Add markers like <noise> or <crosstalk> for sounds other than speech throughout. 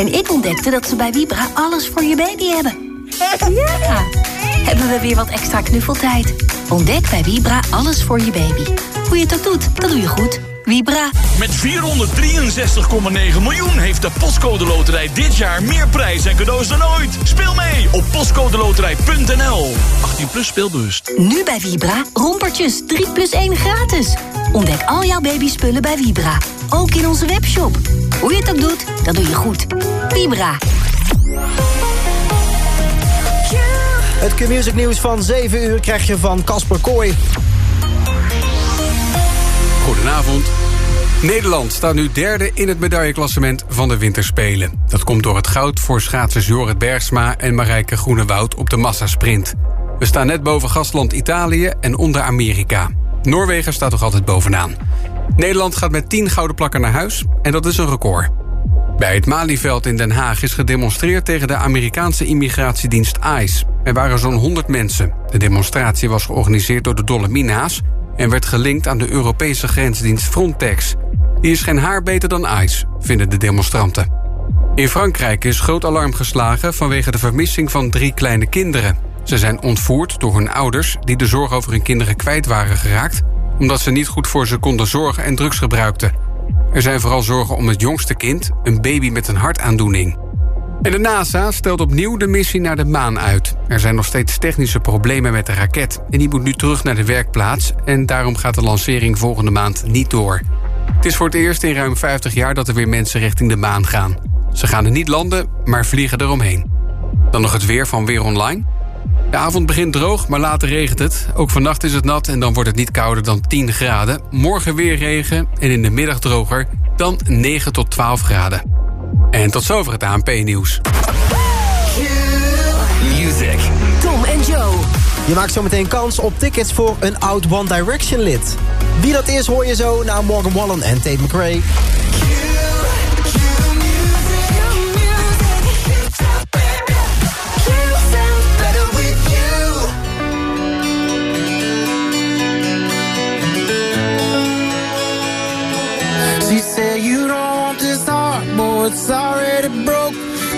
En ik ontdekte dat ze bij Vibra alles voor je baby hebben. Ja! Hebben we weer wat extra knuffeltijd. Ontdek bij Vibra alles voor je baby. Hoe je het ook doet, dat doe je goed. Vibra. Met 463,9 miljoen heeft de Postcode Loterij dit jaar meer prijs en cadeaus dan ooit. Speel mee op postcodeloterij.nl. 18 plus speelbewust. Nu bij Vibra, rompertjes 3 plus 1 gratis. Ontdek al jouw babyspullen bij Vibra. Ook in onze webshop. Hoe je het ook doet, dat doe je goed. Vibra. Het Q-music nieuws van 7 uur krijg je van Casper Kooi. Goedenavond. Nederland staat nu derde in het medailleklassement van de Winterspelen. Dat komt door het goud voor schaatsers Jorrit Bergsma en Marijke Groenewoud op de massasprint. We staan net boven gastland Italië en onder Amerika. Noorwegen staat nog altijd bovenaan. Nederland gaat met 10 gouden plakken naar huis en dat is een record. Bij het Malieveld in Den Haag is gedemonstreerd tegen de Amerikaanse immigratiedienst ICE. Er waren zo'n 100 mensen. De demonstratie was georganiseerd door de Dolomina's en werd gelinkt aan de Europese grensdienst Frontex. Die is geen haar beter dan ICE, vinden de demonstranten. In Frankrijk is groot alarm geslagen vanwege de vermissing van drie kleine kinderen. Ze zijn ontvoerd door hun ouders die de zorg over hun kinderen kwijt waren geraakt... omdat ze niet goed voor ze konden zorgen en drugs gebruikten. Er zijn vooral zorgen om het jongste kind, een baby met een hartaandoening. En de NASA stelt opnieuw de missie naar de maan uit. Er zijn nog steeds technische problemen met de raket... en die moet nu terug naar de werkplaats... en daarom gaat de lancering volgende maand niet door. Het is voor het eerst in ruim 50 jaar dat er weer mensen richting de maan gaan. Ze gaan er niet landen, maar vliegen eromheen. Dan nog het weer van Weer Online. De avond begint droog, maar later regent het. Ook vannacht is het nat en dan wordt het niet kouder dan 10 graden. Morgen weer regen en in de middag droger, dan 9 tot 12 graden. En tot zover het ANP-nieuws. Music. Tom en Joe. Je maakt zometeen kans op tickets voor een oud One Direction lid. Wie dat is hoor je zo na Morgan Wallen en Tate McRae.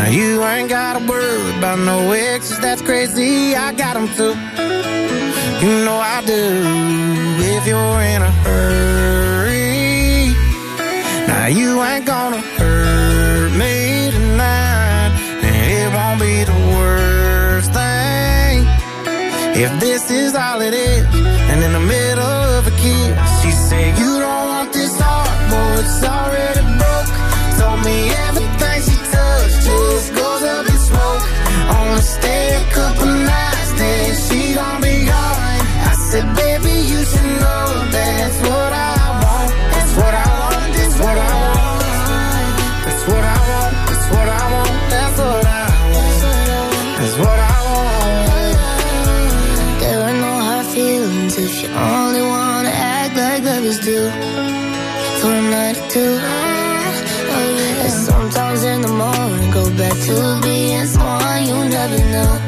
Now you ain't gotta worry about no exes, that's crazy. I got them too. You know I do. If you're in a hurry, now you ain't gonna hurt me tonight. And it won't be the worst thing if this is all it is. And in the middle of a kiss, she said, You don't want this heart, boy, it's already broke. Told me everything couple nights, then she gon' be gone. I said, Baby, you should know that's what I want. That's what I want, that's what I want. That's what I want, that's what I want, that's what I want. That's what I want. There are no hard feelings if you only wanna act like lovers do. For a night or two. Sometimes in the morning, go back to being someone you never knew.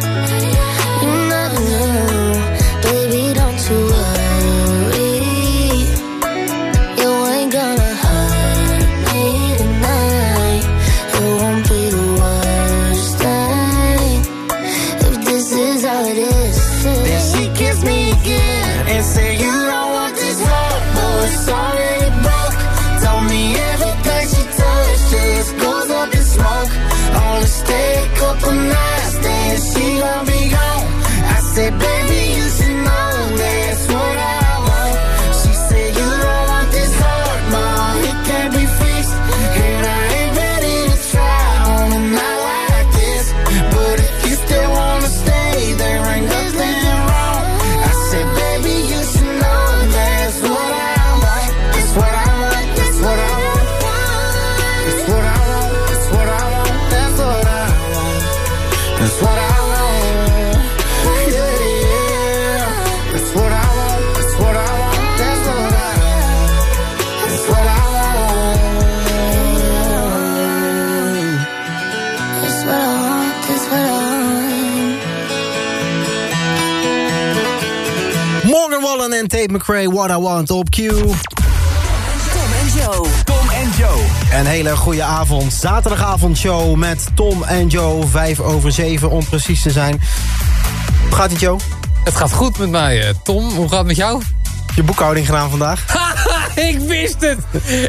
What I Want op Q. Tom en Joe. Tom en Joe. Een hele goede avond. Zaterdagavondshow met Tom en Joe. Vijf over zeven om precies te zijn. Hoe gaat het, Joe? Het gaat goed met mij, eh, Tom. Hoe gaat het met jou? Je boekhouding gedaan vandaag? <laughs> ik wist het!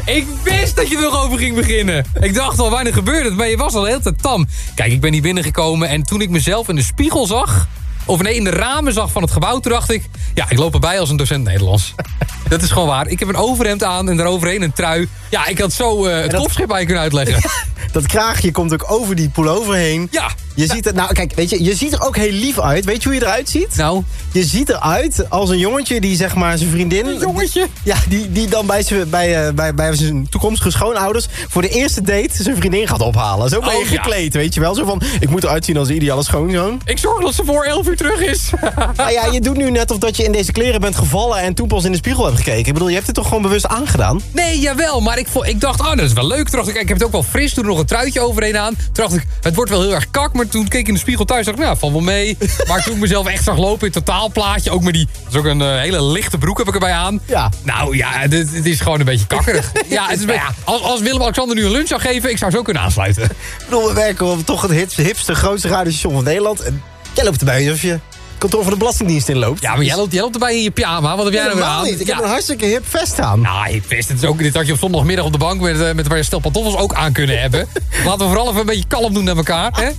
Ik wist dat je er nog over ging beginnen. Ik dacht al, weinig gebeurde het, maar je was al de hele tijd tam. Kijk, ik ben hier binnengekomen en toen ik mezelf in de spiegel zag... of nee, in de ramen zag van het gebouw, toen dacht ik... ja, ik loop erbij als een docent Nederlands. <laughs> dat is gewoon waar. Ik heb een overhemd aan en daaroverheen een trui. Ja, ik had zo eh, het dat- kopschip aan je kunnen uitleggen. <laughs> Dat kraagje komt ook over die pullover heen. Ja. Je ziet er, nou kijk, weet je, je ziet er ook heel lief uit. Weet je hoe je eruit ziet? nou, Je ziet eruit als een jongetje die zeg maar zijn vriendin... Een jongetje? Ja, die, die dan bij zijn, bij, eh, bij, bij zijn toekomstige schoonouders... voor de eerste date zijn vriendin gaat ophalen. Zo ben je Oh, ja. gekleed, weet je wel. Zo van, ik moet eruit zien als een ideale schoonzoon. ik zorg dat ze voor 11 uur terug is. <laughs> Nou ja, je doet nu net of dat je in deze kleren bent gevallen... en toen pas in de spiegel hebt gekeken. Ik bedoel, je hebt het toch gewoon bewust aangedaan? Nee, jawel, maar ik, ik dacht, oh, dat is wel leuk. Toen dacht ik, ik heb het ook wel fris. Toen er nog een truitje overheen aan. Toen dacht ik, het wordt wel heel erg kak. Maar toen keek ik in de spiegel thuis, dacht ik, nou, valt wel mee. <laughs> Maar toen ik mezelf echt zag lopen in totaalplaatje. Ook met die, dat is ook een eh, hele lichte broek heb ik erbij aan. Ja. Nou ja, dit, het is gewoon een beetje kakkerig. <laughs> ja, het is, beetje- als, als Willem-Alexander nu een lunch zou geven, ik zou zo kunnen aansluiten. Ik bedoel, we werken op toch het hipste, hipste grootste radiostation van Nederland. En jij loopt erbij alsof je het kantoor van de Belastingdienst inloopt. Ja, maar jij loopt, jij loopt erbij in je pyjama. Wat heb jij nou weer Helemaal aan? niet. Ik ja. heb een hartstikke hip vest aan. Nou, ik wist het. Is ook, dit had je op zondagmiddag op de bank met, eh, met waar je stel pantoffels ook aan kunnen hebben. <laughs> Laten we vooral even een beetje kalm doen naar elkaar. <laughs>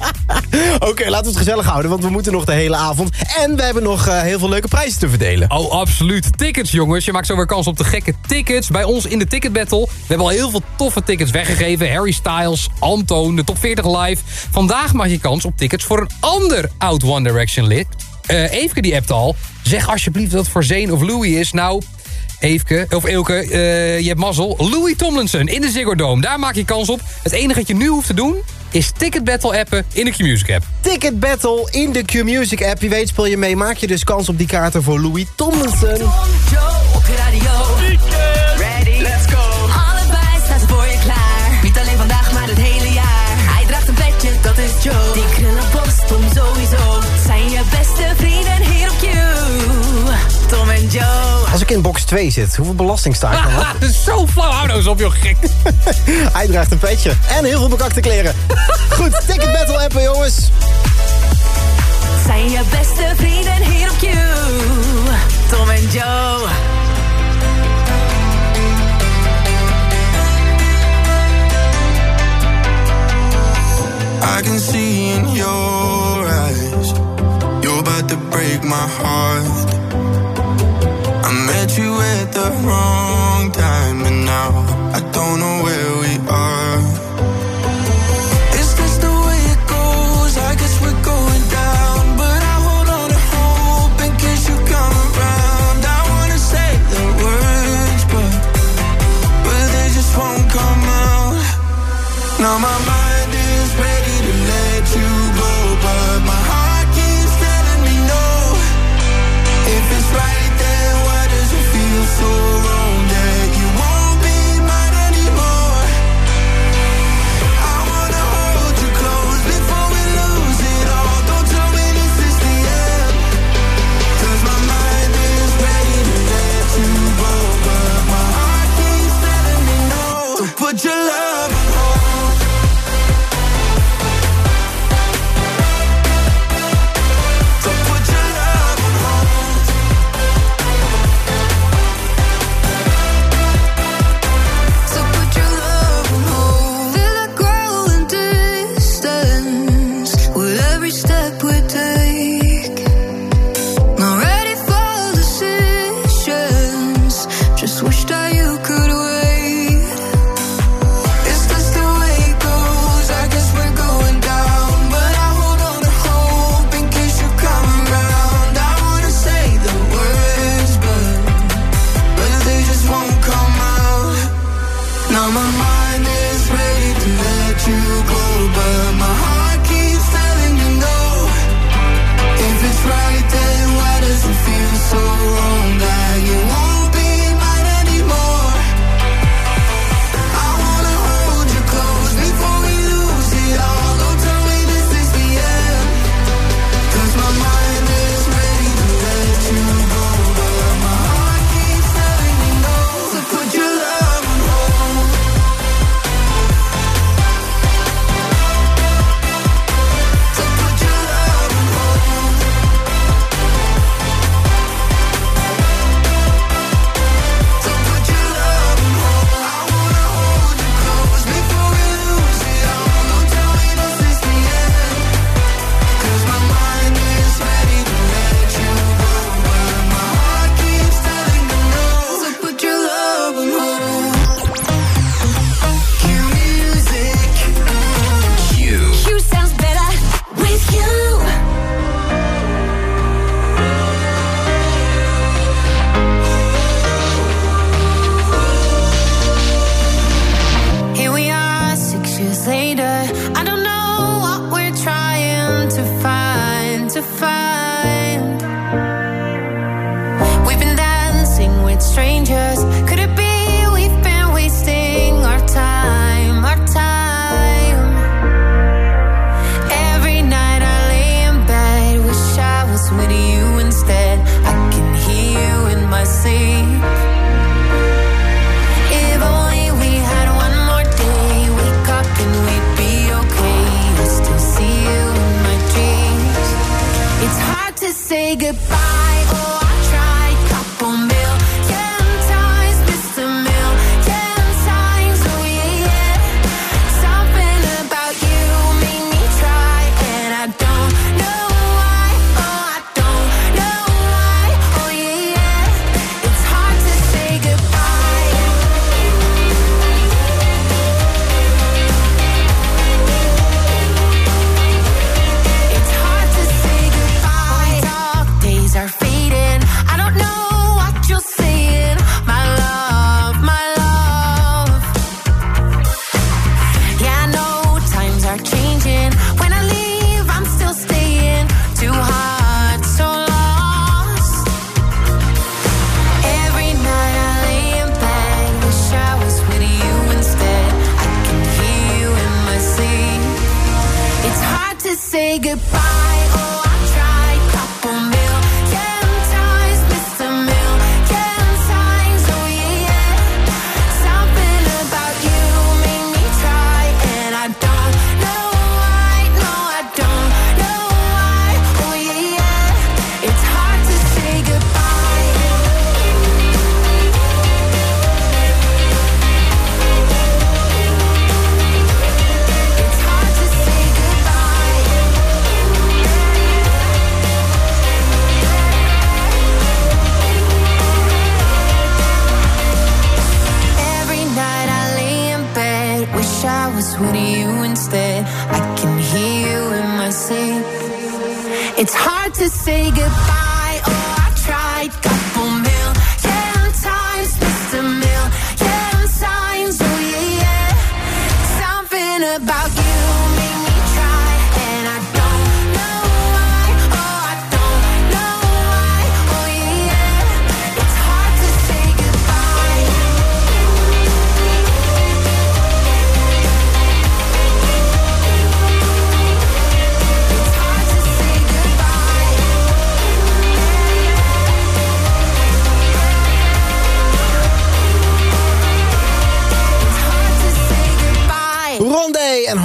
Oké, laten we het gezellig houden, want we moeten nog de hele avond. En we hebben nog eh, heel veel leuke prijzen te verdelen. Oh, absoluut. Tickets, jongens. Je maakt zo weer kans op de gekke tickets. Bij ons in de Ticket Battle. We hebben al heel veel toffe tickets weggegeven. Harry Styles, Antoon, de Top 40 Live. Vandaag maak je kans op tickets voor een ander oud One Direction lid. Eh Eefke die appt al. Zeg alsjeblieft dat het voor Zane of Louis is. Nou... Eefke, of Eelke, eh, je hebt mazzel. Louis Tomlinson in de Ziggo Dome. Daar maak je kans op. Het enige wat je nu hoeft te doen... is Ticket Battle appen in de Q-Music app. Ticket Battle in de Q-Music app. Wie weet speel je mee, maak je dus kans op die kaarten voor Louis Tomlinson. Joe op je radio. Ready, let's go. Allebei staan ze voor je klaar. Niet alleen vandaag, maar het hele jaar. Hij draagt een petje, dat is Joe. Beste vrienden hier op Q. Tom en Joe. Als ik in box 2 zit, hoeveel belasting sta ik dan op? Dat is zo flauw. Hou nou eens op, joh, gek. <laughs> Hij draagt een petje en heel veel bekakte kleren. <laughs> Goed, Ticket Battle appen, jongens. Zijn je beste vrienden hier op Q. Tom en Joe. I can see in your eyes To break my heart. I met you at the wrong time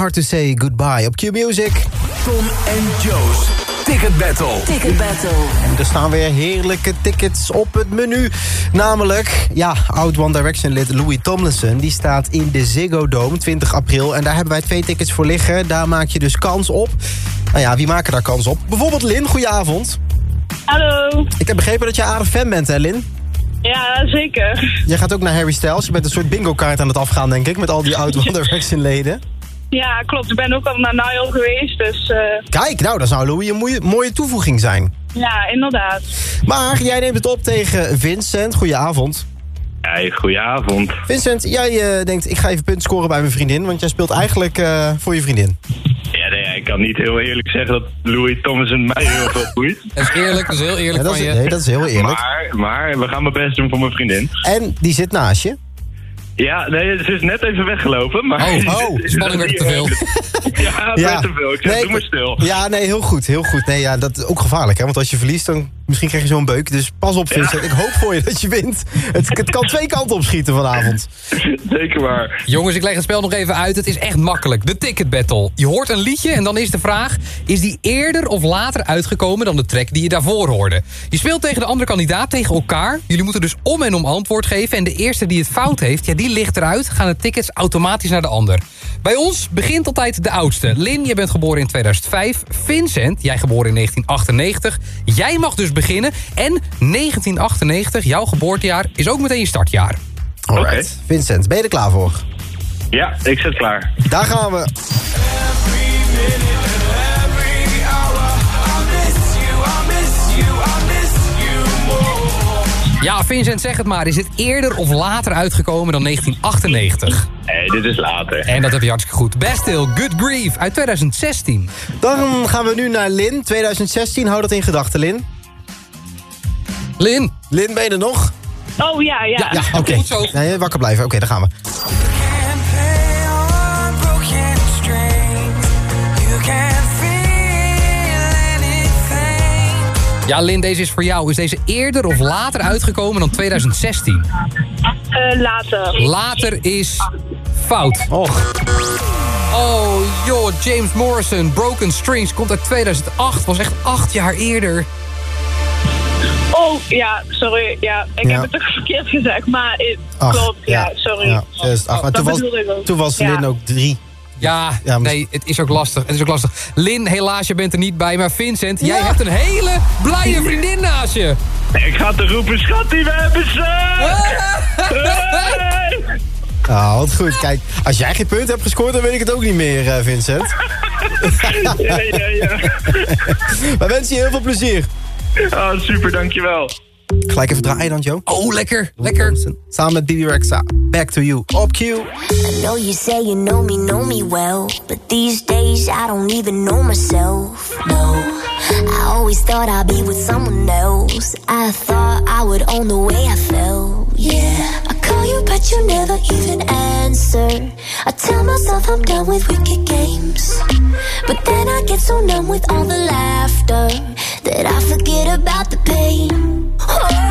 Hard to Say Goodbye op Q-Music. Tom en Joe's Ticket Battle. Ticket Battle. En er staan weer heerlijke tickets op het menu. Namelijk, ja, oud One Direction lid Louis Tomlinson... die staat in de Ziggo Dome 20 april. En daar hebben wij twee tickets voor liggen. Daar maak je dus kans op. Nou ja, wie maken daar kans op? Bijvoorbeeld Lin, goedenavond. Hallo. Ik heb begrepen dat je aardig fan bent, hè Lin? Ja, zeker. Jij gaat ook naar Harry Styles. Je bent een soort bingo-kaart aan het afgaan, denk ik... met al die oud One Direction leden. Ja, klopt. Ik ben ook al naar Niall geweest, dus eh, Kijk, nou, dan zou Louis een mooie, mooie toevoeging zijn. ja, inderdaad. Maar jij neemt het op tegen Vincent. Goedenavond. Hey, goedenavond. Vincent, jij eh, denkt, ik ga even punten scoren bij mijn vriendin... want jij speelt eigenlijk eh, voor je vriendin. Ja, nee, ik kan niet heel eerlijk zeggen dat Louis Thomason mij heel veel boeit. <laughs> Dat is eerlijk, dat is heel eerlijk Ja, dat, van is, je. nee, dat is heel eerlijk. Maar, maar we gaan mijn best doen voor mijn vriendin. En die zit naast je. Ja, nee, ze is net even weggelopen. Maar Oh, <laughs> oh, spanning werd te veel. Ja, werd te veel. Ik zeg, Nee, doe maar stil. Ja, nee, heel goed, heel goed. Nee, ja, dat is ook gevaarlijk, hè. Want als je verliest, dan misschien krijg je zo'n beuk. Dus pas op, Vincent. Ja. Ik hoop voor je dat je wint. Het, het kan twee kanten op schieten vanavond. Zeker waar. Jongens, ik leg het spel nog even uit. Het is echt makkelijk. De Ticket Battle. Je hoort een liedje en dan is de vraag... is die eerder of later uitgekomen dan de track die je daarvoor hoorde? Je speelt tegen de andere kandidaat, tegen elkaar. Jullie moeten dus om en om antwoord geven. En de eerste die het fout heeft, ja, die ligt eruit. Gaan de tickets automatisch naar de ander. Bij ons begint altijd de oudste. Lin, je bent geboren in 2005. Vincent, jij geboren in 1998. Jij mag dus beginnen. En 1998, jouw geboortejaar, is ook meteen je startjaar. Alright. Vincent, ben je er klaar voor? Ja, ik zit klaar. Daar gaan we. Ja, Vincent, zeg het maar. Is het eerder of later uitgekomen dan 1998? Nee, dit is later. En dat heb je hartstikke goed. Bastille, Good Grief uit 2016. Dan gaan we nu naar Lin, 2016. Hou dat in gedachten, Lin. Lin. Lin, ben je er nog? Oh ja, ja. Ja, oké. Goed zo. Nee, wakker blijven. Oké, daar gaan we. Ja, Lin, deze is voor jou. Is deze eerder of later uitgekomen dan 2016? Eh, later. Later is fout. Och. Oh, joh, James Morrison, Broken Strings, komt uit 2008. Was echt acht jaar eerder. Oh, ja, sorry. Ja, ik Ja. heb het toch verkeerd gezegd, maar het Ach, klopt. Ja, sorry. Ja, 2008. Maar dat toen was, ik toen was Ja. Lin ook drie. Ja, Ja, maar- nee, het is ook lastig. Het is ook lastig. Lin, helaas, je bent er niet bij. Maar Vincent, jij hebt een hele blije vriendin naast je. Ik ga te roepen, schattie, we hebben ze! Hey! Ah, wat goed. Kijk, als jij geen punt hebt gescoord, dan weet ik het ook niet meer, eh, Vincent. Ja, ja, ja. <laughs> Wij wensen je heel veel plezier. Ah, super, dankjewel. Gelijk even draaien dan, Joe. Oh, lekker, lekker. Samen met Bibi Rexa. Back to you. Op cue. I know you say you know me, know me well. But these days I don't even know myself. No, I always thought I'd be with someone else. I thought I would own the way I felt. Yeah, I call you, but you never even answer. I tell myself I'm done with wicked games. But then I get so numb with all the laughter that I forget about the pain. Oh,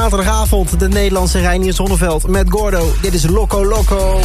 zaterdagavond. De Nederlandse Reinier Zonneveld met Gordo. Dit is Loco Loco.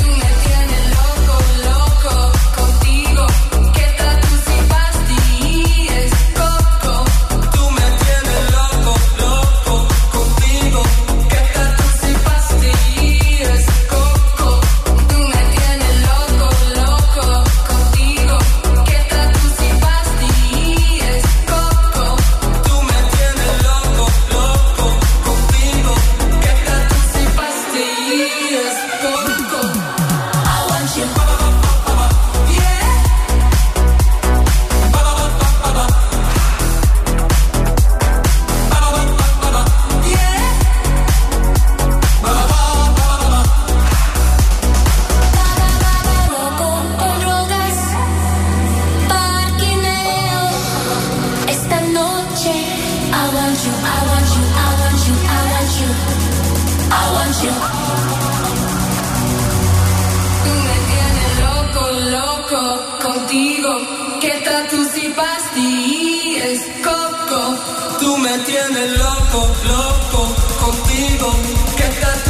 Me tienes loco, loco contigo. Que tatus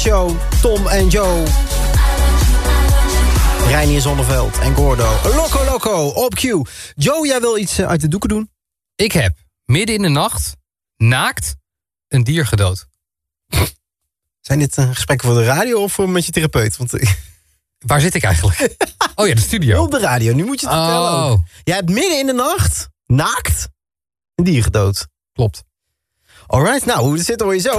Avondshow, Tom en Joe. Reinier Zonneveld en Gordo. Loco Loco op Q. Joe, jij wil iets eh, uit de doeken doen? Ik heb midden in de nacht, naakt, een dier gedood. Zijn dit een gesprekken voor de radio of voor met je therapeut? Want eh, Waar zit ik eigenlijk? Oh ja, de studio. op de radio, nu moet je het vertellen Oh, ook. Jij hebt midden in de nacht, naakt, een dier gedood. klopt. Alright, nou, hoe het zit hoor je zo.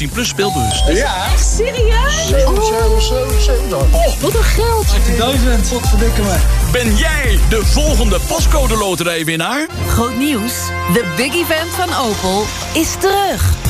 18 plus speelbewust. Ja. Echt serieus? Oh, wat een geld. 18.000, wat verdikken me. Ben jij de volgende pascode loterijwinnaar? Groot nieuws. De big event van Opel is terug.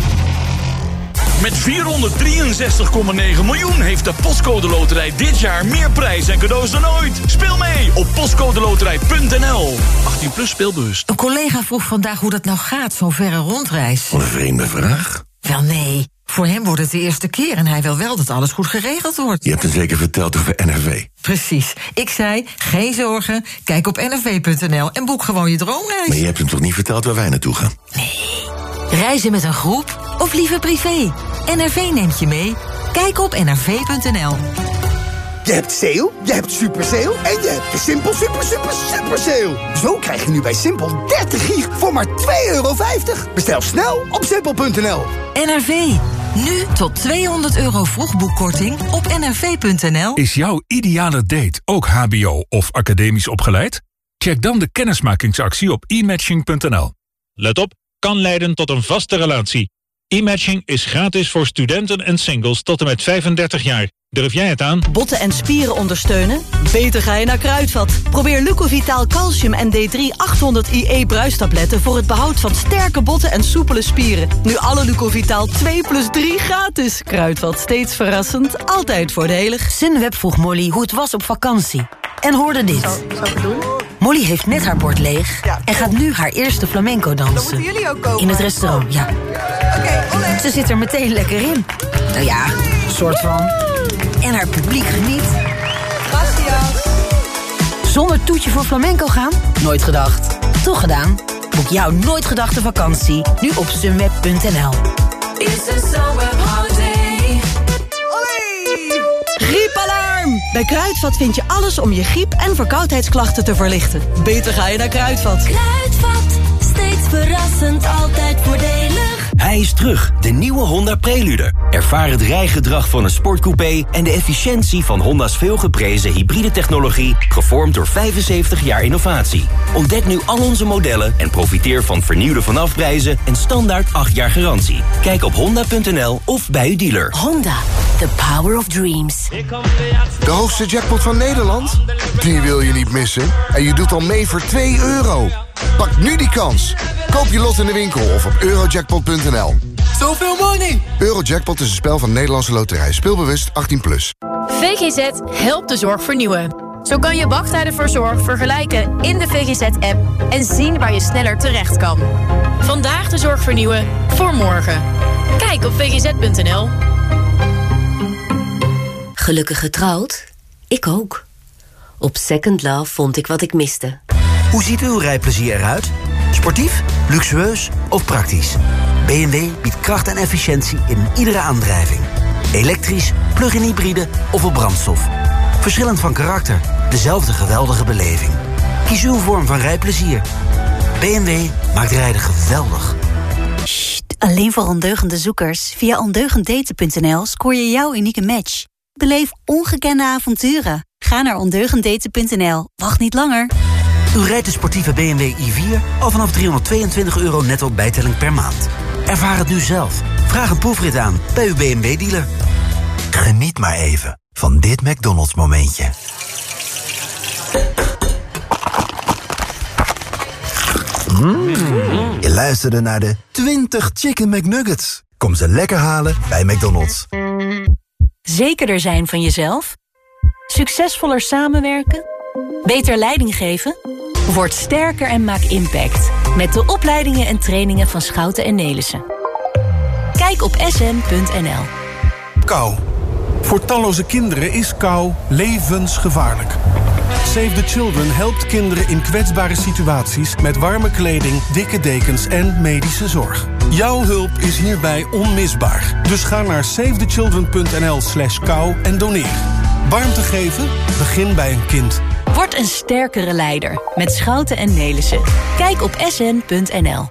Met 463,9 miljoen heeft de Postcode Loterij dit jaar meer prijs en cadeaus dan ooit. Speel mee op postcodeloterij.nl. 18 plus speelbewust. Een collega vroeg vandaag hoe dat nou gaat, zo'n verre rondreis. Wat een vreemde vraag. Wel nee, voor hem wordt het de eerste keer en hij wil wel dat alles goed geregeld wordt. Je hebt hem zeker verteld over NRV. Precies. Ik zei, geen zorgen, kijk op nrv.nl en boek gewoon je droomreis. Maar je hebt hem toch niet verteld waar wij naartoe gaan? Reizen met een groep of liever privé? NRV neemt je mee. Kijk op nrv.nl. Je hebt sale, je hebt super sale en je hebt de Simpel super super super sale. Zo krijg je nu bij Simpel 30 gig voor maar 2,50 euro. Bestel snel op simpel.nl. NRV. Nu tot 200 euro vroegboekkorting op nrv.nl. Is jouw ideale date ook hbo of academisch opgeleid? Check dan de kennismakingsactie op e-matching.nl. Let op, kan leiden tot een vaste relatie. E-matching is gratis voor studenten en singles tot en met 35 jaar. Durf jij het aan? Botten en spieren ondersteunen? Beter ga je naar Kruidvat. Probeer Lucovitaal Calcium en D3 800 IE bruistabletten... voor het behoud van sterke botten en soepele spieren. Nu alle Lucovitaal 2 plus 3 gratis. Kruidvat, steeds verrassend, altijd voordelig. Sunweb vroeg Molly hoe het was op vakantie. En hoorde dit. Molly heeft net haar bord leeg en gaat nu haar eerste flamenco dansen. Dan moeten jullie ook komen. In het restaurant, ja. Ze zit er meteen lekker in. Nou ja, soort van. En haar publiek geniet. Zonder toetje voor flamenco gaan? Nooit gedacht. Toch gedaan? Boek jouw nooit gedachte vakantie nu op sunweb.nl. Bij Kruidvat vind je alles om je griep- en verkoudheidsklachten te verlichten. Beter ga je naar Kruidvat. Kruidvat, steeds verrassend, altijd voordelig. Hij is terug, de nieuwe Honda Prelude. Ervaar het rijgedrag van een sportcoupé en de efficiëntie van Honda's veelgeprezen hybride technologie, gevormd door 75 jaar innovatie. Ontdek nu al onze modellen en profiteer van vernieuwde vanafprijzen en standaard 8 jaar garantie. Kijk op honda.nl of bij uw dealer. Honda, the power of dreams. De hoogste jackpot van Nederland? Die wil je niet missen. En je doet al mee voor 2 euro. Pak nu die kans. Koop je lot in de winkel of op eurojackpot.nl. Zoveel money! Eurojackpot is een spel van Nederlandse Loterij. Speelbewust 18+. Plus. VGZ helpt de zorg vernieuwen. Zo kan je wachttijden voor zorg vergelijken in de VGZ-app... en zien waar je sneller terecht kan. Vandaag de zorg vernieuwen voor morgen. Kijk op vgz.nl. Gelukkig getrouwd? Ik ook. Op Second Love vond ik wat ik miste. Hoe ziet uw rijplezier eruit? Sportief, luxueus of praktisch? BMW biedt kracht en efficiëntie in iedere aandrijving. Elektrisch, plug-in hybride of op brandstof. Verschillend van karakter, dezelfde geweldige beleving. Kies uw vorm van rijplezier. BMW maakt rijden geweldig. Alleen voor ondeugende zoekers. Via ondeugenddaten.nl scoor je jouw unieke match. Beleef ongekende avonturen. Ga naar ondeugenddaten.nl. Wacht niet langer. U rijdt de sportieve BMW i4 al vanaf 322 euro netto bijtelling per maand. Ervaar het nu zelf. Vraag een proefrit aan bij uw BMW-dealer. Geniet maar even van dit McDonald's momentje. Mm. Je luisterde naar de 20 Chicken McNuggets. Kom ze lekker halen bij McDonald's. Zekerder zijn van jezelf? Succesvoller samenwerken? Beter leiding geven? Word sterker en maak impact. Met de opleidingen en trainingen van Schouten en Nelissen. Kijk op sm.nl. Kou. Voor talloze kinderen is kou levensgevaarlijk. Save the Children helpt kinderen in kwetsbare situaties... met warme kleding, dikke dekens en medische zorg. Jouw hulp is hierbij onmisbaar. Dus ga naar savethechildren.nl slash kou en doneer. Warmte geven? Begin bij een kind. Word een sterkere leider met Schouten en Nelissen. Kijk op sn.nl.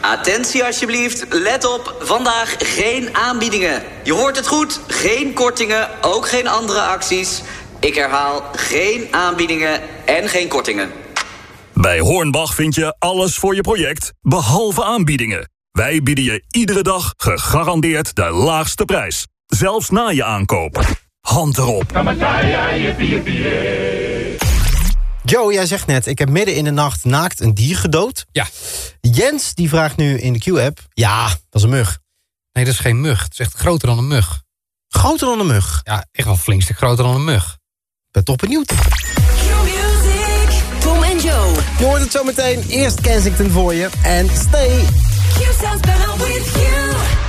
Attentie alsjeblieft, let op, vandaag geen aanbiedingen. Je hoort het goed, geen kortingen, ook geen andere acties. Ik herhaal, geen aanbiedingen en geen kortingen. Bij Hornbach vind je alles voor je project, behalve aanbiedingen. Wij bieden je iedere dag gegarandeerd de laagste prijs. Zelfs na je aankoop. Hand erop. Joe, jij zegt net, ik heb midden in de nacht naakt een dier gedood. Ja. Jens, die vraagt nu in de Q-app, ja, dat is een mug. Nee, dat is geen mug. Het is echt groter dan een mug. Groter dan een mug? Ja, echt wel flink stuk groter dan een mug. Ik ben toch benieuwd. Tom en Joe. Je hoort het zo meteen. Eerst Kensington voor je. En stay. Q sounds better with you.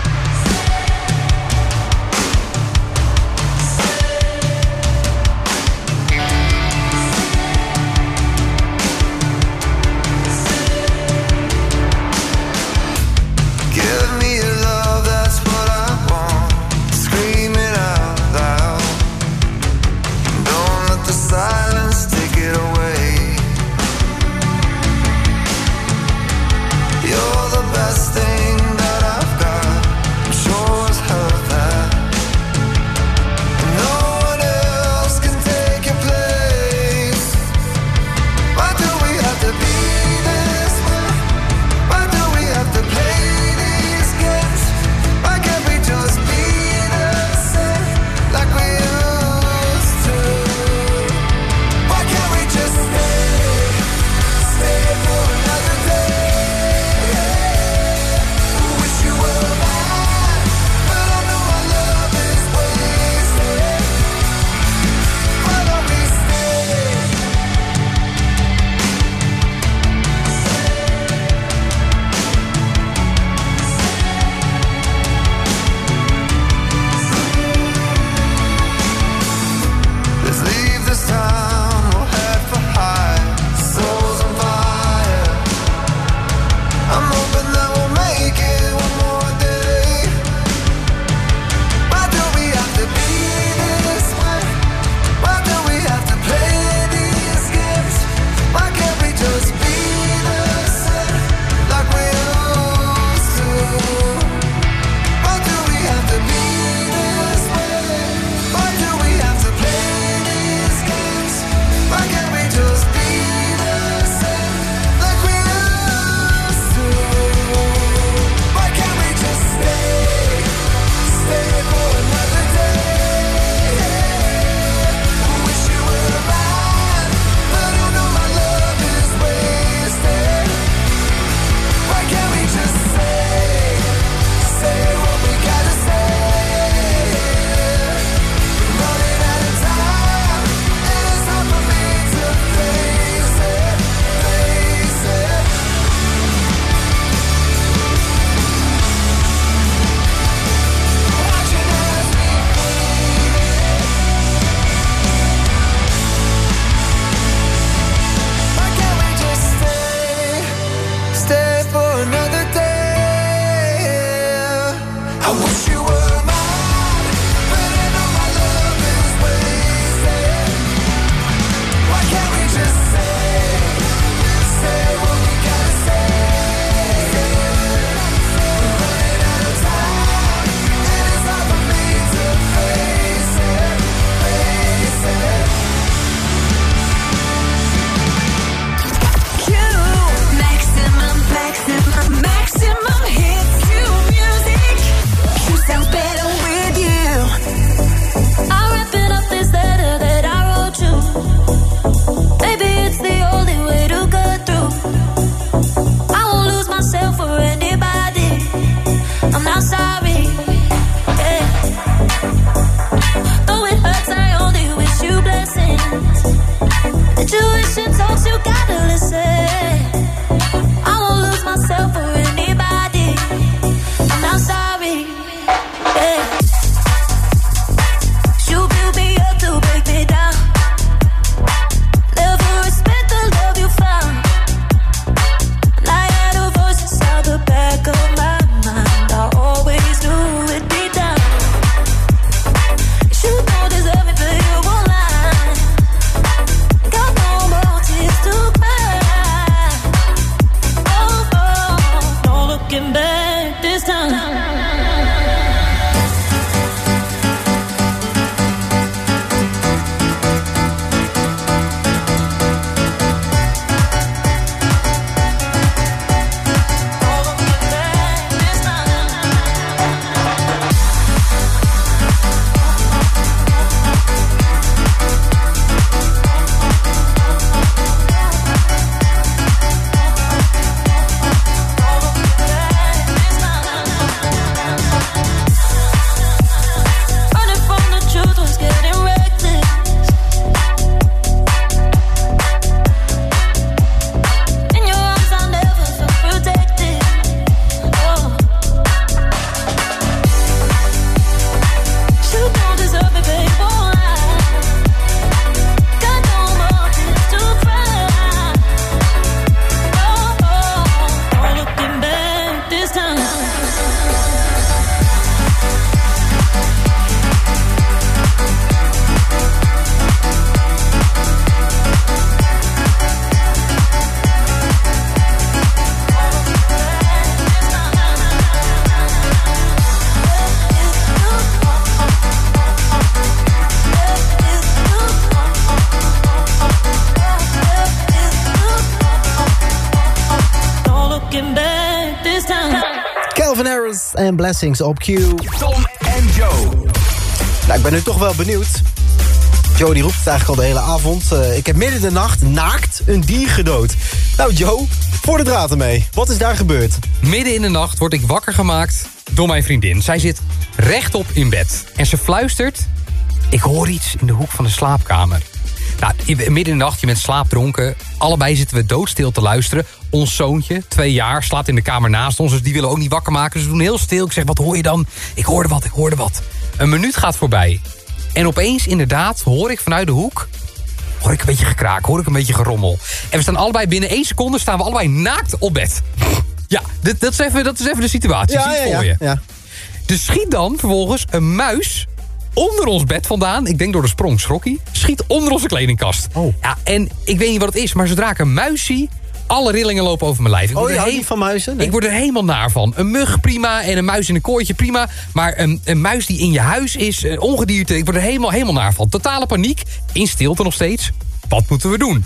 En Blessings op Q. Tom en Joe. Nou, ik ben nu toch wel benieuwd. Joe die roept het eigenlijk al de hele avond. Eh, ik heb midden in de nacht naakt een dier gedood. Nou Joe, voor de draad ermee. Wat is daar gebeurd? Midden in de nacht word ik wakker gemaakt door mijn vriendin. Zij zit rechtop in bed en ze fluistert... ik hoor iets in de hoek van de slaapkamer. Nou, midden in de nacht, je bent slaapdronken. Allebei zitten we doodstil te luisteren. Ons zoontje, twee jaar, slaapt in de kamer naast ons... dus die willen ook niet wakker maken. Dus we doen heel stil. Ik zeg, wat hoor je dan? Ik hoorde wat, ik hoorde wat. Een minuut gaat voorbij. En opeens, inderdaad, hoor ik vanuit de hoek... hoor ik een beetje gekraak, hoor ik een beetje gerommel. En we staan allebei binnen één seconde... staan we allebei naakt op bed. Ja, dit, dat, is even, dat is even de situatie. Zie het voor je. ja. Dus schiet dan vervolgens een muis onder ons bed vandaan. Ik denk door de sprong schrok hij. Schiet onder onze kledingkast. Oh. Ja, en ik weet niet wat het is, maar zodra ik een muis zie... alle rillingen lopen over mijn lijf. Ik Oh, je houdt van muizen? Nee. Ik word er helemaal naar van. Een mug prima en een muis in een kooitje prima. Maar een, een muis die in je huis is, een ongedierte... ik word er helemaal, helemaal naar van. Totale paniek, in stilte nog steeds. Wat moeten we doen?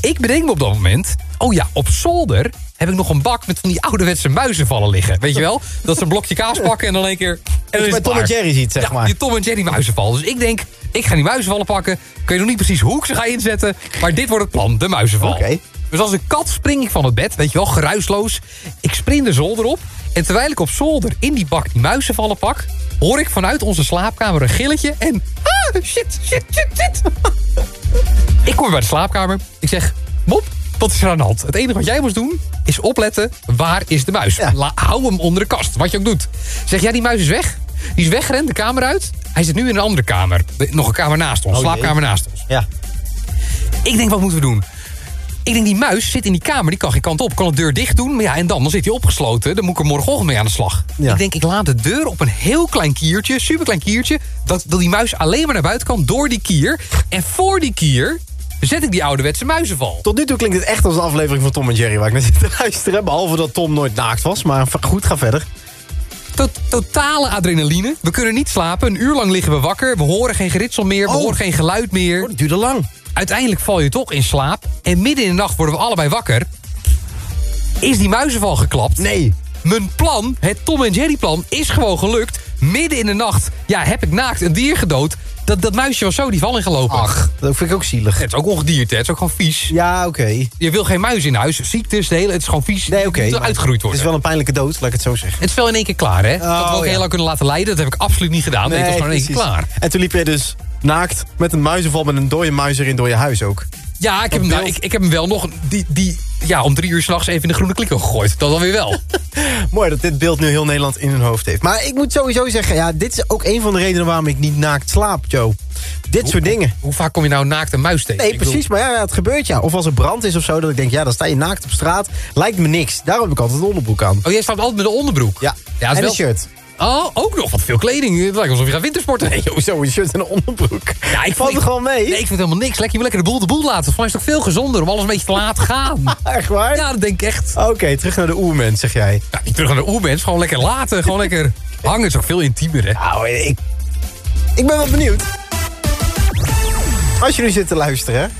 Ik bedenk me op dat moment... oh ja, op zolder heb ik nog een bak met van die ouderwetse muizenvallen liggen. Weet je wel? Dat ze een blokje kaas pakken en dan een keer... En dan is bij het Tom en. Jerry ziet, zeg ja, maar. die Tom en Jerry muizenval. Dus ik denk, ik ga die muizenvallen pakken. Ik weet nog niet precies hoe ik ze ga inzetten. Maar dit wordt het plan, de muizenval. Oké. Dus als een kat spring ik van het bed, weet je wel, geruisloos. Ik spring de zolder op. En terwijl ik op zolder in die bak die muizenvallen pak... hoor ik vanuit onze slaapkamer een gilletje en... Ah, shit, shit, shit, shit. ik kom weer bij de slaapkamer. Ik zeg, Bob, wat is er aan de hand? Het enige wat jij moest doen, is opletten, waar is de muis? La- hou hem onder de kast, wat je ook doet. Zeg, ja, die muis is weg. Die is weggerend, de kamer uit. Hij zit nu in een andere kamer. Nog een kamer naast ons, Oh, slaapkamer naast ons. Ja. Ik denk, wat moeten we doen? Ik denk, die muis zit in die kamer, die kan geen kant op. Kan de deur dicht doen, maar ja, en dan? Dan zit hij opgesloten. Dan moet ik er morgenochtend mee aan de slag. Ja. Ik denk, ik laat de deur op een heel klein kiertje, superklein kiertje... dat, dat die muis alleen maar naar buiten kan door die kier. En voor die kier zet ik die ouderwetse muizenval. Tot nu toe klinkt het echt als een aflevering van Tom en Jerry... waar ik naar zit te luisteren. Behalve dat Tom nooit naakt was. Maar goed, ga verder. To- totale adrenaline. We kunnen niet slapen. Een uur lang liggen we wakker. We horen geen geritsel meer. We Oh. horen geen geluid meer. Het duurde lang. Uiteindelijk val je toch in slaap. En midden in de nacht worden we allebei wakker. Is die muizenval geklapt? Nee. Mijn plan, het Tom en Jerry plan, is gewoon gelukt. Midden in de nacht, ja, heb ik naakt een dier gedood. Dat, dat muisje was zo die val ingelopen. Ach, dat vind ik ook zielig. Het is ook ongedierte, het is ook gewoon vies. Ja, oké. Je wil geen muis in huis. Ziektes, de hele, het is gewoon vies. Nee, oké. Het moet uitgeroeid Het worden. is wel een pijnlijke dood, laat ik het zo zeggen. Het is wel in één keer klaar, hè? dat had we ook ja. heel lang kunnen laten leiden. Dat heb ik absoluut niet gedaan. Nee, het was gewoon in één keer klaar. En toen liep je dus naakt met een muizenval met een dode muis erin door je huis ook. Ja, ik heb, hem, nou, ik, ik heb hem wel nog die, die, ja, om drie uur s'nachts even in de groene kliko gegooid. Dat dan weer wel. <laughs> Mooi dat dit beeld nu heel Nederland in hun hoofd heeft. Maar ik moet sowieso zeggen, ja, dit is ook een van de redenen waarom ik niet naakt slaap, Joe. Dit soort dingen. Hoe vaak kom je nou naakt een muis tegen? Nee, Ik bedoel- precies, maar ja, het gebeurt ja. Of als er brand is of zo, dat ik denk, ja, dan sta je naakt op straat. Lijkt me niks. Daarom heb ik altijd een onderbroek aan. Oh, jij staat altijd met een onderbroek? Ja, ja en is een wel- shirt. Oh, ook nog. Wat veel kleding. Het lijkt alsof je gaat wintersporten. Nee, hoezo, een shirt en een onderbroek. Ja, ik Valt er gewoon mee? Nee, ik vind het helemaal niks. Lekker, je wil lekker de boel de boel laten. Volgens mij is het ook veel gezonder om alles een beetje te laten gaan. <laughs> Echt waar? Ja, dat denk ik echt. Oké, terug naar de oermens, zeg jij. Ja, niet terug naar de oermens. Gewoon lekker laten. Gewoon <laughs> lekker hangen. is ook veel intiemer, hè? Nou, ik, ik ben wel benieuwd. Als je nu zit te luisteren?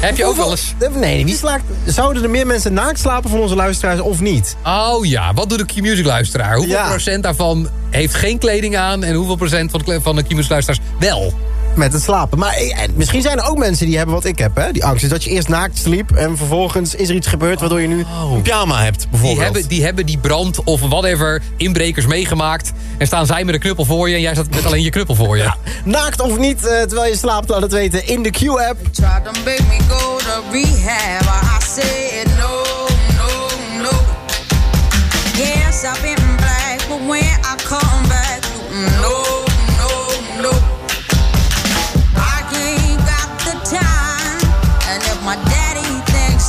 Heb je ook wel eens... Nee, wie slaakt... Zouden er meer mensen naakt slapen van onze luisteraars of niet? Oh ja, wat doet de Q-Music luisteraar? Hoeveel Ja. procent daarvan heeft geen kleding aan... en hoeveel procent van de, van de Q-Music luisteraars wel? Met het slapen. Maar eh, en misschien zijn er ook mensen die hebben wat ik heb, hè? Die angst is dat je eerst naakt sliep en vervolgens is er iets gebeurd waardoor je nu een pyjama hebt, Die bijvoorbeeld. hebben, die hebben die brand of whatever inbrekers meegemaakt... en staan zij met een knuppel voor je... en jij staat met alleen je knuppel voor je. <laughs> Naakt of niet, eh, terwijl je slaapt, laat het weten in de Q-app. I said no, no, no. Yes, I've been black, but when I come back, no, no,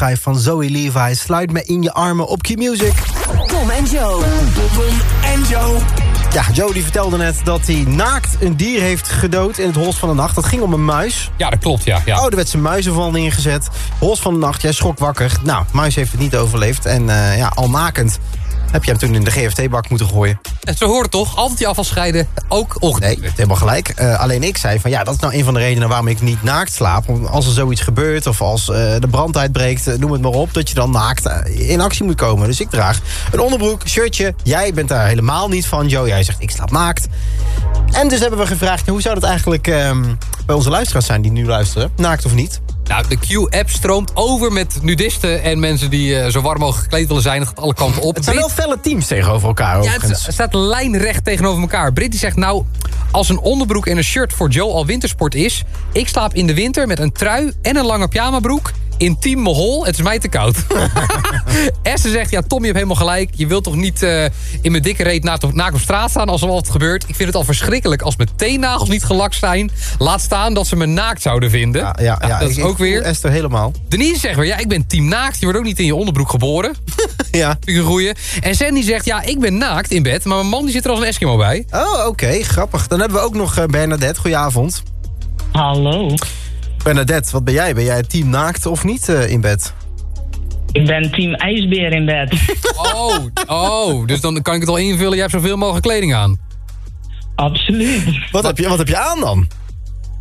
Alarmschijf van Zoe Levi. Sluit me in je armen op Q-Music. Tom en Joe. Tom en Joe. Ja, Joe die vertelde net dat hij naakt een dier heeft gedood in het Hols van de Nacht. Dat ging om een muis. Ja, dat klopt, ja. ja. Ouderwetse muizenval neergezet. Hols van de Nacht, jij schrok wakker. Nou, muis heeft het niet overleefd. En eh, ja, al nakend heb je hem toen in de GFT-bak moeten gooien. En zo hoort het toch? Altijd je afval scheiden, ook ochtend. Nee, helemaal gelijk. Eh, alleen ik zei van ja, dat is nou een van de redenen waarom ik niet naakt slaap. Want als er zoiets gebeurt of als eh, de brand uitbreekt, eh, noem het maar op... dat je dan naakt eh, in actie moet komen. Dus ik draag een onderbroek, shirtje. Jij bent daar helemaal niet van. Joe, jij zegt ik slaap naakt. En dus hebben we gevraagd, hoe zou dat eigenlijk ehm, bij onze luisteraars zijn die nu luisteren? Naakt of niet? Nou, de Q-app stroomt over met nudisten en mensen die eh, zo warm mogelijk gekleed willen zijn. Het gaat alle kanten op. Het zijn wel felle teams tegenover elkaar Ja, het staat lijnrecht tegenover elkaar. Brit die zegt nou, als een onderbroek en een shirt voor Joe al wintersport is... ik slaap in de winter met een trui en een lange pyjamabroek... in team Mohol, het is mij te koud. <laughs> Esther zegt, ja Tom, je hebt helemaal gelijk. Je wilt toch niet eh, in mijn dikke reet naakt op, naakt op straat staan als er wat gebeurt. Ik vind het al verschrikkelijk als mijn teennagels niet gelakt zijn. Laat staan dat ze me naakt zouden vinden. Ja, ja, ja, dat ik- is ook weer... Esther helemaal. Denise zegt weer, ja, ik ben team naakt. Je wordt ook niet in je onderbroek geboren. <laughs> ja. Vind ik een goeie. En Sandy zegt, ja, ik ben naakt in bed... maar mijn man die zit er als een Eskimo bij. Oh, oké, grappig. Dan hebben we ook nog eh, Bernadette. Goedenavond. Hallo. Bernadette, wat ben jij? Ben jij team naakt of niet eh, in bed? Ik ben team ijsbeer in bed. <laughs> Oh, oh, dus dan kan ik het al invullen. Jij hebt zoveel mogelijk kleding aan. Absoluut. Wat heb je, wat heb je aan dan?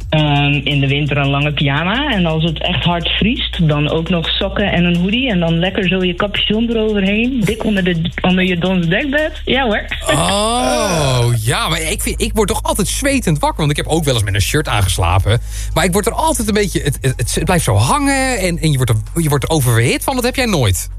Ehm, in de winter een lange pyjama. En als het echt hard vriest, dan ook nog sokken en een hoodie. En dan lekker zo je capuchon eroverheen. Dik onder, de, onder je dons dekbed. Ja hoor. Oh, ja, maar ik, vind, ik word toch altijd zwetend wakker. Want ik heb ook wel eens met een shirt aangeslapen. Maar ik word er altijd een beetje... Het, het, het blijft zo hangen en, en je, wordt er, je wordt er oververhit van. Dat heb jij nooit.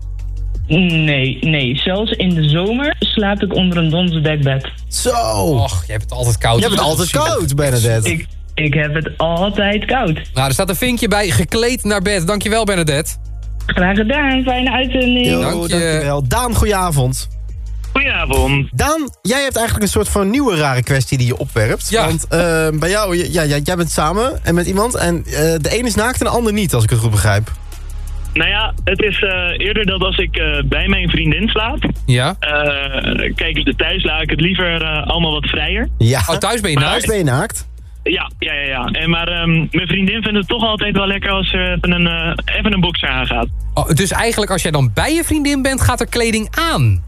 Nee, nee. Zelfs in de zomer slaap ik onder een dons dekbed. Zo. Och, jij hebt het altijd koud. Je hebt het altijd <laughs> koud, Bernadette. Ik, ik heb het altijd koud. Nou, er staat een vinkje bij. Gekleed naar bed. Dankjewel, Bernadette. Graag gedaan. Fijne uitzending. Yo, dankjewel. Daan, goedenavond. Goedenavond. Daan, jij hebt eigenlijk een soort van nieuwe rare kwestie die je opwerpt. Ja. Want eh, bij jou, ja, ja, jij bent samen en met iemand... en eh, de een is naakt en de ander niet, als ik het goed begrijp. Nou ja, het is eh, eerder dat als ik eh, bij mijn vriendin slaap. Ja. eh, kijk, thuis laat ik het liever allemaal wat vrijer. Ja. Oh, thuis ben je naakt? Thuis ben je naakt? Ja, ja, ja. ja. En, maar ehm, mijn vriendin vindt het toch altijd wel lekker als er even een, eh, even een boxer aangaat. Oh, dus eigenlijk als jij dan bij je vriendin bent, gaat er kleding aan?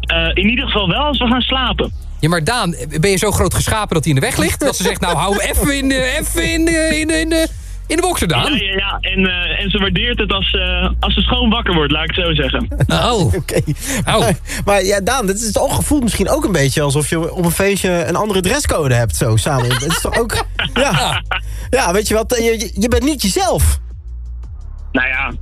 Eh, in ieder geval wel als we gaan slapen. Ja, maar Daan, ben je zo groot geschapen dat hij in de weg ligt? Dat ze zegt, nou hou even in de, even in de, in de, in de, in de boxer, Daan. Ja, ja, ja. En, eh, en ze waardeert het als, eh, als ze schoon wakker wordt, laat ik het zo zeggen. Oh. <laughs> Oké. Maar, maar ja, Daan, dit is toch voelt misschien ook een beetje alsof je op een feestje een andere dresscode hebt zo samen. Het is toch ook... <laughs> Ja, ja weet je wat, je, je bent niet jezelf. Nou ja,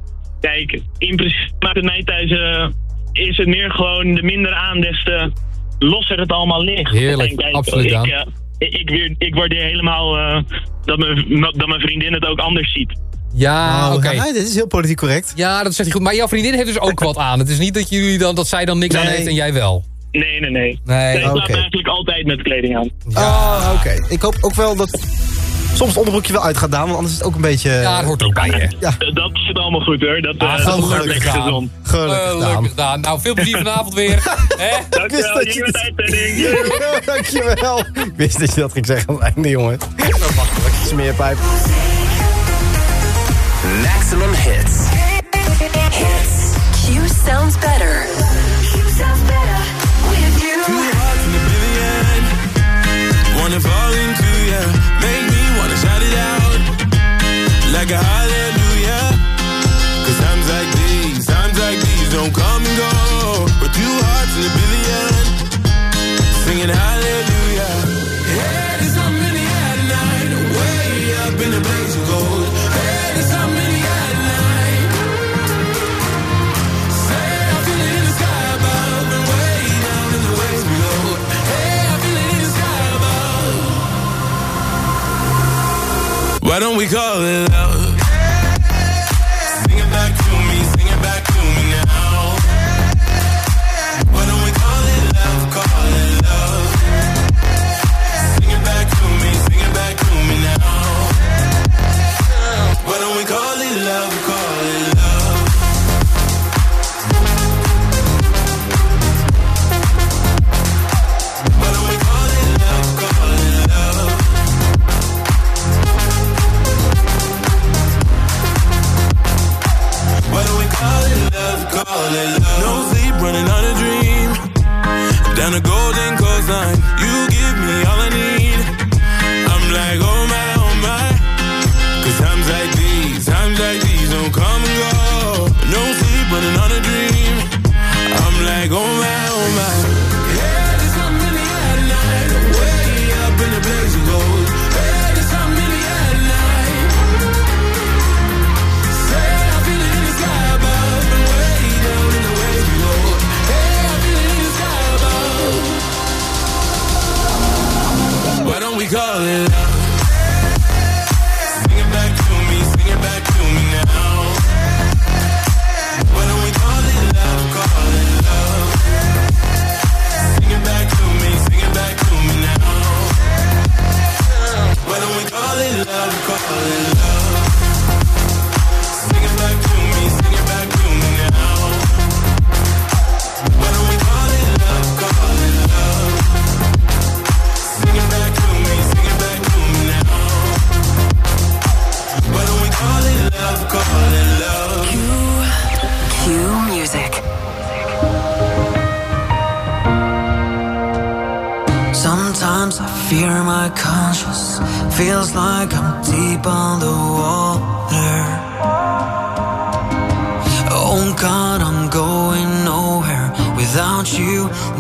kijk, in principe maakt het mij thuis eh, is het meer gewoon de minder aan des te losser het allemaal ligt. Heerlijk, En kijk, absoluut, ik, Daan. eh, ik, ik, ik waardeer helemaal eh, dat, mijn, dat mijn vriendin het ook anders ziet. Ja, Oh, oké. ja, dit is heel politiek correct. Ja, dat zegt hij goed. Maar jouw vriendin heeft dus ook wat aan. Het is niet dat, jullie dan, dat zij dan niks aan Nee. heeft en jij wel. Nee, nee, nee. Nee, ik slaap oké. eigenlijk altijd met kleding aan. Oh, oké. Ik hoop ook wel dat soms het onderbroekje wel uit gaat, Daan, want anders is het ook een beetje... Ja, dat hoort ook bij je. Ja. Eh, Dat zit allemaal goed hoor. Dat, Ah, eh, zo dat wordt gelukkig lekker gedaan. gezond. Gelukkig, Daan. Gelukkig gedaan. Nou, veel plezier vanavond weer. <laughs> Hè? Dankjewel, dat je uitzending. <laughs> Dankjewel. Ik wist dat je dat ging zeggen aan het einde, jongen. Dat makkelijk. Smeerpijp. Maximum hits. Hits. Q sounds better. A hallelujah. Cause times like these, times like these don't come and go. But two hearts in a billion, singing hallelujah. Hey, there's something in the air tonight, way up in the blaze of gold. Hey, there's something in the air tonight. Say, I feel it in the sky above and way down in the waves below. Hey, I feel it in the sky above. Why don't we call it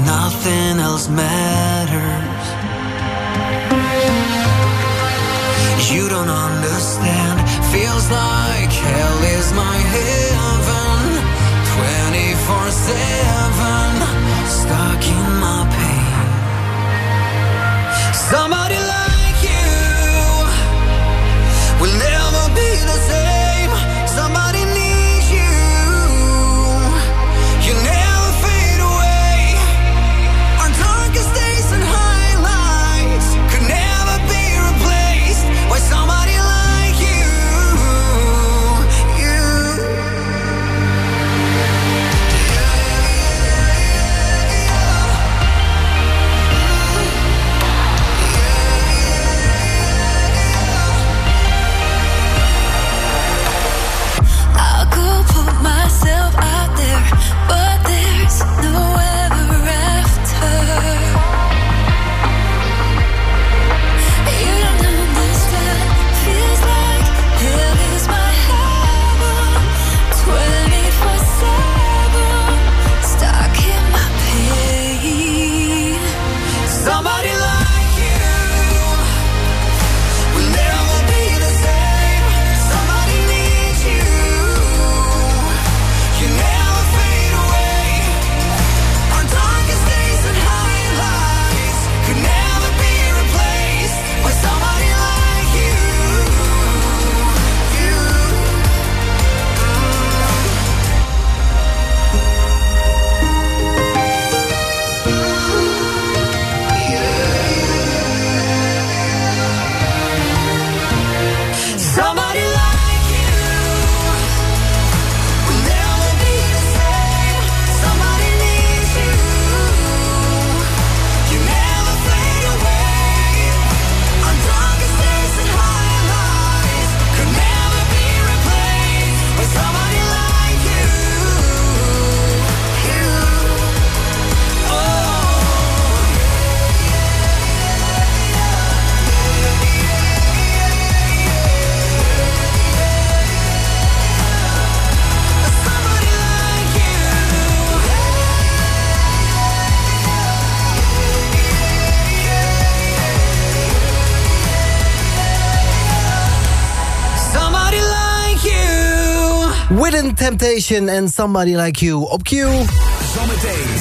nothing else matters. You don't understand. Feels like hell is my heaven. 24 7. Stuck in my pain. Somebody like you will never be the same. Temptation and Somebody Like You op Q. Zometeen.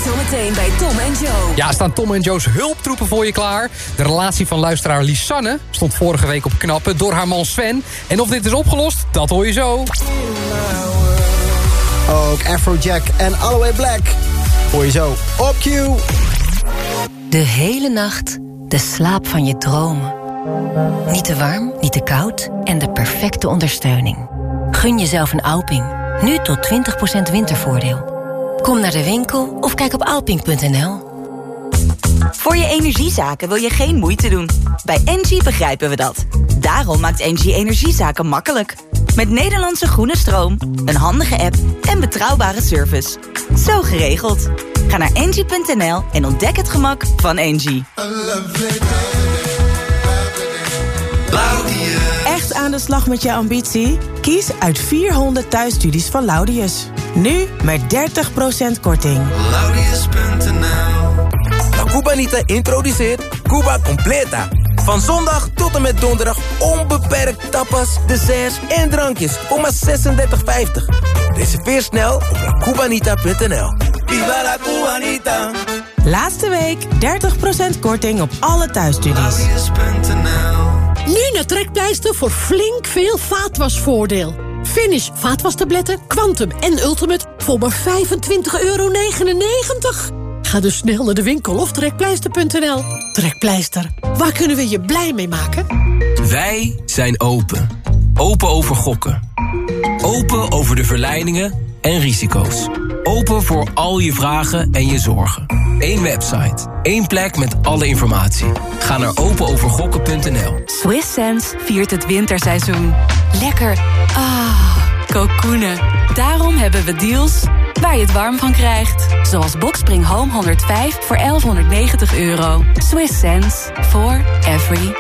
Zometeen bij Tom en Joe. Ja, staan Tom en Joe's hulptroepen voor je klaar. De relatie van luisteraar Lisanne stond vorige week op knappen door haar man Sven. En of dit is opgelost, dat hoor je zo. Ook Afrojack en Alloway Black. Hoor je zo op Q. De hele nacht de slaap van je dromen. Niet te warm, niet te koud en de perfecte ondersteuning. Gun jezelf een Alping. Nu tot 20% wintervoordeel. Kom naar de winkel of kijk op alping.nl. Voor je energiezaken wil je geen moeite doen. Bij Engie begrijpen we dat. Daarom maakt Engie energiezaken makkelijk. Met Nederlandse groene stroom, een handige app en betrouwbare service. Zo geregeld. Ga naar engie.nl en ontdek het gemak van Engie. Echt aan de slag met je ambitie? Kies uit 400 thuisstudies van Laudius. Nu met 30% korting. Laudius.nl La Cubanita introduceert Cuba Completa. Van zondag tot en met donderdag onbeperkt tapas, desserts en drankjes voor maar 36,50. Reserveer snel op lacubanita.nl. Viva la Cubanita! Laatste week 30% korting op alle thuisstudies. Nu naar Trekpleister voor flink veel vaatwasvoordeel. Finish vaatwastabletten, Quantum en Ultimate voor maar 25,99 euro. Ga dus snel naar de winkel of trekpleister.nl. Trekpleister, waar kunnen we je blij mee maken? Wij zijn open. Open over gokken. Open over de verleidingen en risico's. Open voor al je vragen en je zorgen. Eén website. één plek met alle informatie. Ga naar openovergokken.nl. Swiss Sense viert het winterseizoen. Lekker. Ah, kokoenen. Daarom hebben we deals waar je het warm van krijgt. Zoals Boxspring Home 105 voor 1190 euro. Swiss Sense for every.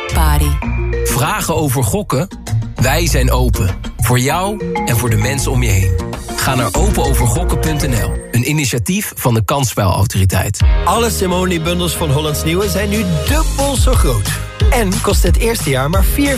Vragen over gokken? Wij zijn open. Voor jou en voor de mensen om je heen. Ga naar openovergokken.nl. Een initiatief van de Kansspelautoriteit. Alle Simone-bundels van Hollands Nieuwe zijn nu dubbel zo groot. En kost het eerste jaar maar 4,95